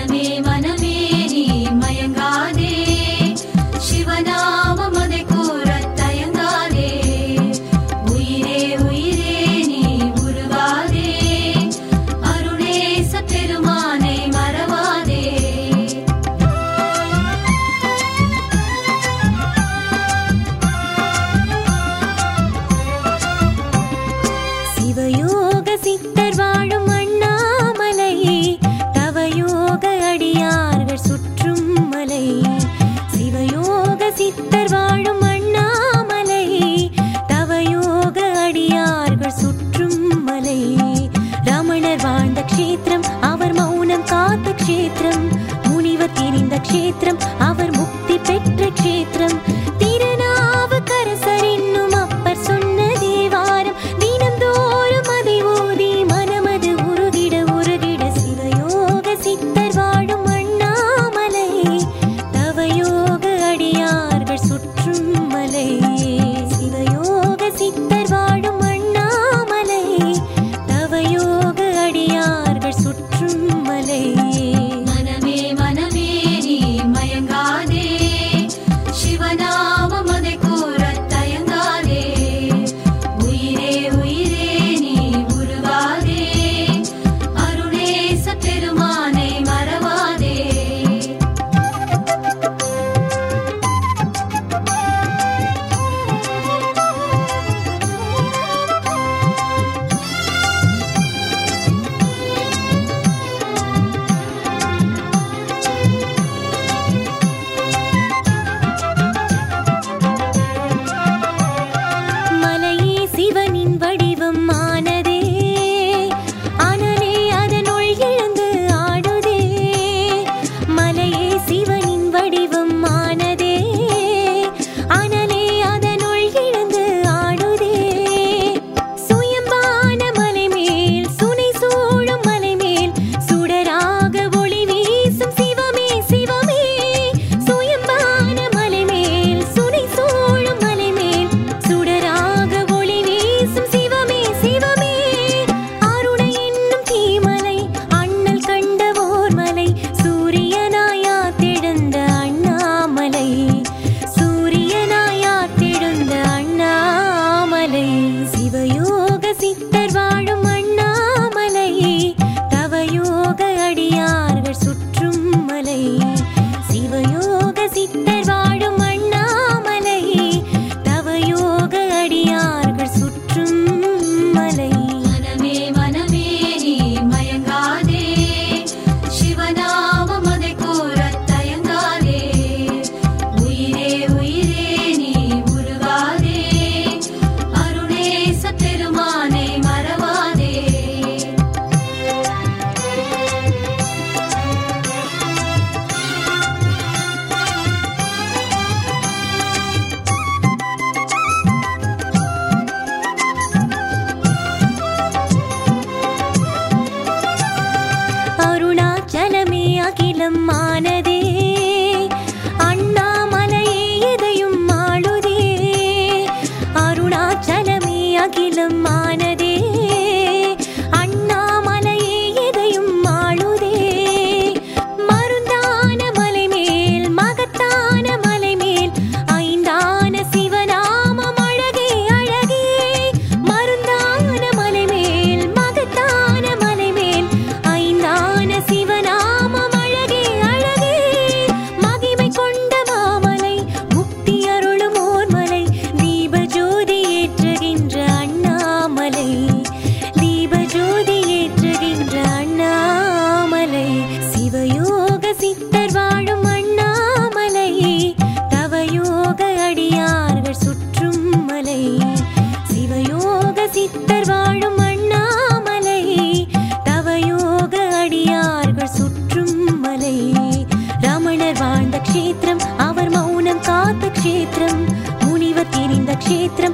மனமே முனிவர் தெரிந்த க்ஷேத்திரம் அவர் முக்தி பெற்ற க்ஷேத்திரம். அகிலம் ஆனதே அண்ணாமலையே இதையும் ஆளுதே. அருணாச்சலமே அகிலம் ஆ നേത്രം